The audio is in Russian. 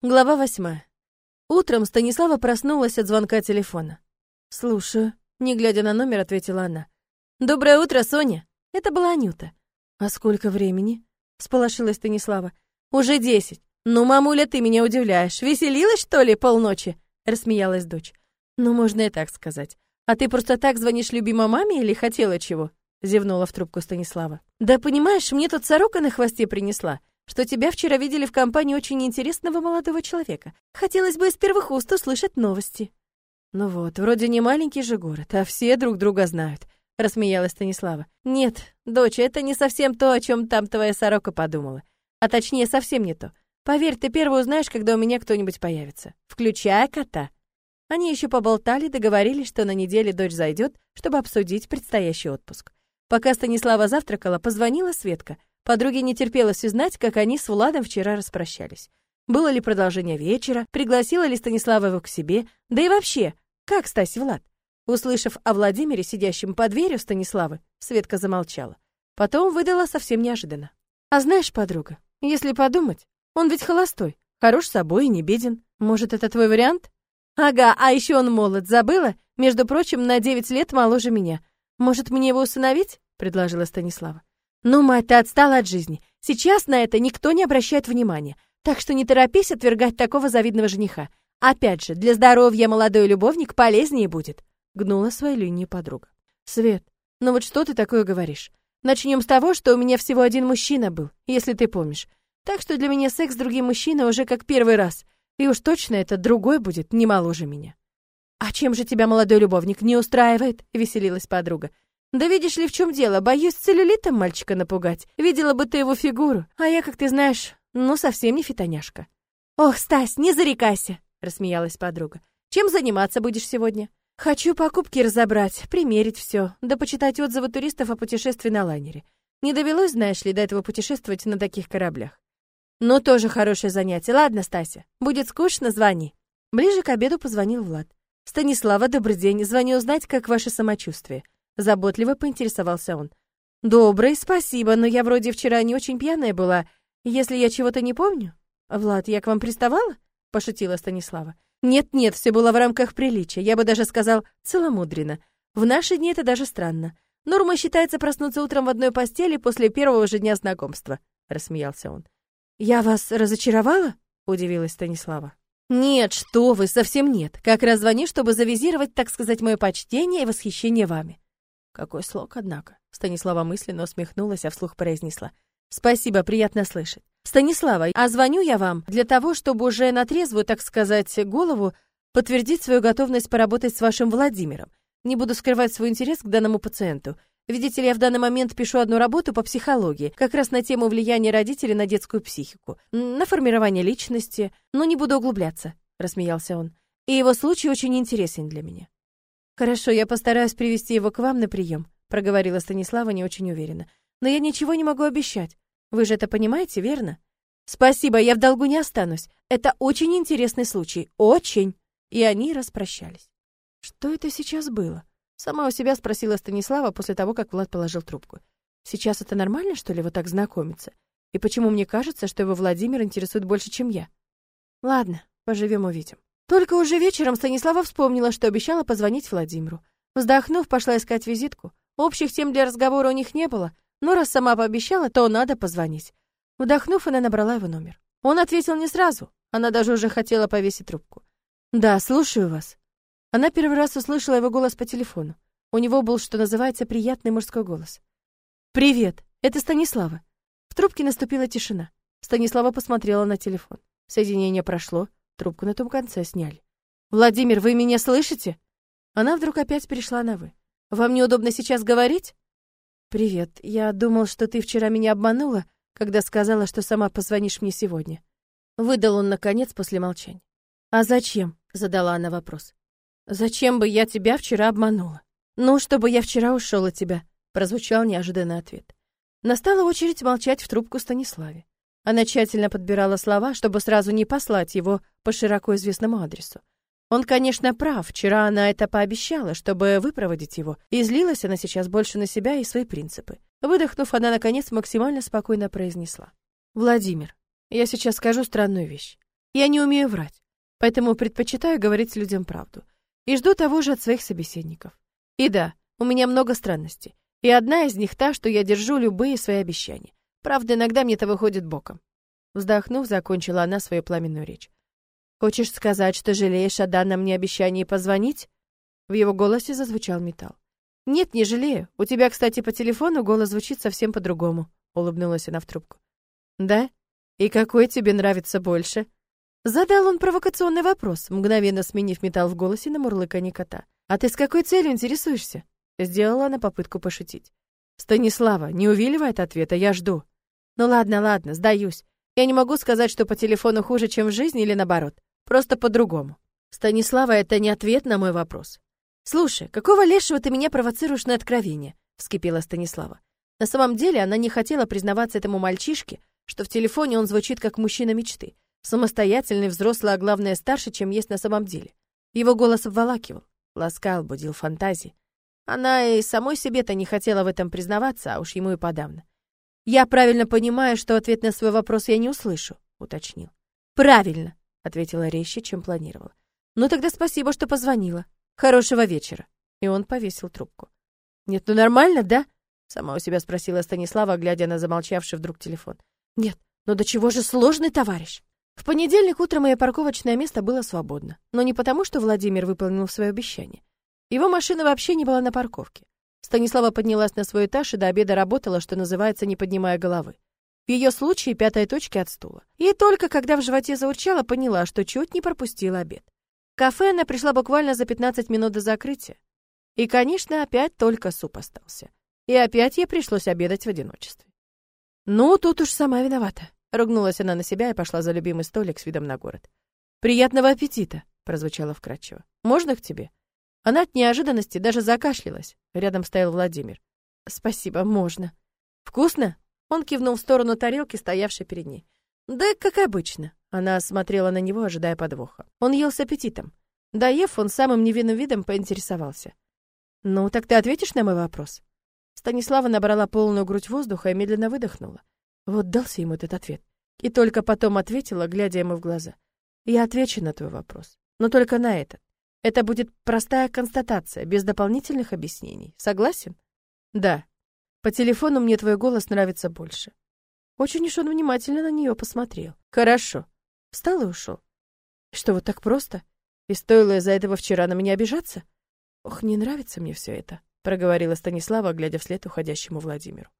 Глава восьмая. Утром Станислава проснулась от звонка телефона. «Слушаю», — не глядя на номер, ответила она. «Доброе утро, Соня!» Это была Анюта. «А сколько времени?» — сполошилась Станислава. «Уже десять. Ну, мамуля, ты меня удивляешь. Веселилась, что ли, полночи?» — рассмеялась дочь. «Ну, можно и так сказать. А ты просто так звонишь любимой маме или хотела чего?» — зевнула в трубку Станислава. «Да понимаешь, мне тут сорока на хвосте принесла что тебя вчера видели в компании очень интересного молодого человека. Хотелось бы из первых уст услышать новости». «Ну вот, вроде не маленький же город, а все друг друга знают», — рассмеялась Станислава. «Нет, доча, это не совсем то, о чем там твоя сорока подумала. А точнее, совсем не то. Поверь, ты первый узнаешь, когда у меня кто-нибудь появится. Включая кота». Они еще поболтали, договорились, что на неделе дочь зайдет, чтобы обсудить предстоящий отпуск. Пока Станислава завтракала, позвонила Светка — Подруге не терпелось узнать, как они с Владом вчера распрощались. Было ли продолжение вечера, пригласила ли Станислава его к себе, да и вообще, как Стась Влад? Услышав о Владимире, сидящем под дверью Станиславы, Светка замолчала. Потом выдала совсем неожиданно. «А знаешь, подруга, если подумать, он ведь холостой, хорош собой и не беден. Может, это твой вариант?» «Ага, а еще он молод, забыла? Между прочим, на девять лет моложе меня. Может, мне его усыновить?» — предложила Станислава. Ну, мать, ты отстала от жизни. Сейчас на это никто не обращает внимания. Так что не торопись отвергать такого завидного жениха. Опять же, для здоровья молодой любовник полезнее будет. Гнула свою линию подруга. Свет, ну вот что ты такое говоришь? Начнем с того, что у меня всего один мужчина был, если ты помнишь. Так что для меня секс с другим мужчиной уже как первый раз. И уж точно этот другой будет не моложе меня. «А чем же тебя молодой любовник не устраивает?» — веселилась подруга. Да видишь ли, в чем дело, боюсь целлюлитом мальчика напугать. Видела бы ты его фигуру, а я, как ты знаешь, ну совсем не фитоняшка. Ох, Стась, не зарекайся, рассмеялась подруга. Чем заниматься будешь сегодня? Хочу покупки разобрать, примерить все, да почитать отзывы туристов о путешествии на лайнере. Не довелось, знаешь ли, до этого путешествовать на таких кораблях. Ну, тоже хорошее занятие. Ладно, Стася, будет скучно, звони. Ближе к обеду позвонил Влад. Станислава, добрый день. Звоню узнать, как ваше самочувствие. Заботливо поинтересовался он. «Добрый, спасибо, но я вроде вчера не очень пьяная была. Если я чего-то не помню...» «Влад, я к вам приставала?» — пошутила Станислава. «Нет-нет, все было в рамках приличия. Я бы даже сказал, целомудренно. В наши дни это даже странно. Норма считается проснуться утром в одной постели после первого же дня знакомства», — рассмеялся он. «Я вас разочаровала?» — удивилась Станислава. «Нет, что вы, совсем нет. Как раз звоню, чтобы завизировать, так сказать, мое почтение и восхищение вами. Какой слог, однако. Станислава мысленно усмехнулась, а вслух произнесла. Спасибо, приятно слышать. Станислава, а звоню я вам для того, чтобы уже на трезвую, так сказать, голову подтвердить свою готовность поработать с вашим Владимиром. Не буду скрывать свой интерес к данному пациенту. Видите ли, я в данный момент пишу одну работу по психологии, как раз на тему влияния родителей на детскую психику, на формирование личности, но не буду углубляться, рассмеялся он. И его случай очень интересен для меня. «Хорошо, я постараюсь привести его к вам на прием», проговорила Станислава не очень уверенно. «Но я ничего не могу обещать. Вы же это понимаете, верно?» «Спасибо, я в долгу не останусь. Это очень интересный случай. Очень!» И они распрощались. «Что это сейчас было?» Сама у себя спросила Станислава после того, как Влад положил трубку. «Сейчас это нормально, что ли, вот так знакомиться? И почему мне кажется, что его Владимир интересует больше, чем я?» «Ладно, поживем увидим». Только уже вечером Станислава вспомнила, что обещала позвонить Владимиру. Вздохнув, пошла искать визитку. Общих тем для разговора у них не было, но раз сама пообещала, то надо позвонить. Вдохнув, она набрала его номер. Он ответил не сразу. Она даже уже хотела повесить трубку. «Да, слушаю вас». Она первый раз услышала его голос по телефону. У него был, что называется, приятный мужской голос. «Привет, это Станислава». В трубке наступила тишина. Станислава посмотрела на телефон. Соединение прошло. Трубку на том конце сняли. «Владимир, вы меня слышите?» Она вдруг опять перешла на «вы». «Вам неудобно сейчас говорить?» «Привет. Я думал, что ты вчера меня обманула, когда сказала, что сама позвонишь мне сегодня». Выдал он, наконец, после молчания. «А зачем?» — задала она вопрос. «Зачем бы я тебя вчера обманула?» «Ну, чтобы я вчера ушел от тебя», — прозвучал неожиданный ответ. Настала очередь молчать в трубку Станиславе. Она тщательно подбирала слова, чтобы сразу не послать его по широко известному адресу. Он, конечно, прав. Вчера она это пообещала, чтобы выпроводить его, и злилась она сейчас больше на себя и свои принципы. Выдохнув, она, наконец, максимально спокойно произнесла. «Владимир, я сейчас скажу странную вещь. Я не умею врать, поэтому предпочитаю говорить людям правду. И жду того же от своих собеседников. И да, у меня много странностей. И одна из них та, что я держу любые свои обещания. Правда, иногда мне это выходит боком. Вздохнув, закончила она свою пламенную речь. «Хочешь сказать, что жалеешь о данном мне обещании позвонить?» В его голосе зазвучал металл. «Нет, не жалею. У тебя, кстати, по телефону голос звучит совсем по-другому», — улыбнулась она в трубку. «Да? И какой тебе нравится больше?» Задал он провокационный вопрос, мгновенно сменив металл в голосе на мурлыканье кота. «А ты с какой целью интересуешься?» Сделала она попытку пошутить. «Станислава, не увиливай от ответа, я жду». «Ну ладно, ладно, сдаюсь. Я не могу сказать, что по телефону хуже, чем в жизни или наоборот. Просто по-другому». «Станислава, это не ответ на мой вопрос. «Слушай, какого лешего ты меня провоцируешь на откровение?» — вскипела Станислава. На самом деле она не хотела признаваться этому мальчишке, что в телефоне он звучит как мужчина мечты, самостоятельный, взрослый, а главное старше, чем есть на самом деле. Его голос обволакивал, ласкал, будил фантазии. Она и самой себе-то не хотела в этом признаваться, а уж ему и подавно. «Я правильно понимаю, что ответ на свой вопрос я не услышу», — уточнил. «Правильно», — ответила резче, чем планировала. «Ну тогда спасибо, что позвонила. Хорошего вечера. И он повесил трубку. Нет, ну нормально, да? Сама у себя спросила Станислава, глядя на замолчавший вдруг телефон. Нет, ну до чего же сложный товарищ? В понедельник утром мое парковочное место было свободно, но не потому, что Владимир выполнил свое обещание. Его машина вообще не была на парковке. Станислава поднялась на свой этаж и до обеда работала, что называется, не поднимая головы. В ее случае пятая точка от стула. И только когда в животе заурчала, поняла, что чуть не пропустила обед кафе она пришла буквально за 15 минут до закрытия. И, конечно, опять только суп остался. И опять ей пришлось обедать в одиночестве. «Ну, тут уж сама виновата», — ругнулась она на себя и пошла за любимый столик с видом на город. «Приятного аппетита!» — прозвучало вкрадчиво. «Можно к тебе?» Она от неожиданности даже закашлялась. Рядом стоял Владимир. «Спасибо, можно». «Вкусно?» Он кивнул в сторону тарелки, стоявшей перед ней. «Да, как обычно». Она смотрела на него, ожидая подвоха. Он ел с аппетитом. Доев, он самым невинным видом поинтересовался. «Ну, так ты ответишь на мой вопрос?» Станислава набрала полную грудь воздуха и медленно выдохнула. Вот дался ему этот ответ. И только потом ответила, глядя ему в глаза. «Я отвечу на твой вопрос, но только на этот. Это будет простая констатация, без дополнительных объяснений. Согласен?» «Да. По телефону мне твой голос нравится больше». Очень уж он внимательно на нее посмотрел. «Хорошо. Встал и ушел. Что, вот так просто? И стоило из-за этого вчера на меня обижаться? Ох, не нравится мне все это, проговорила Станислава, глядя вслед уходящему Владимиру.